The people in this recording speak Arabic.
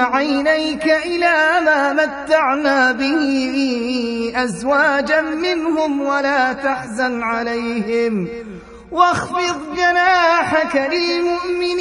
عينيك إلى ما متعنا به أزواجا منهم ولا تحزن عليهم واخفض جناحك للمؤمنين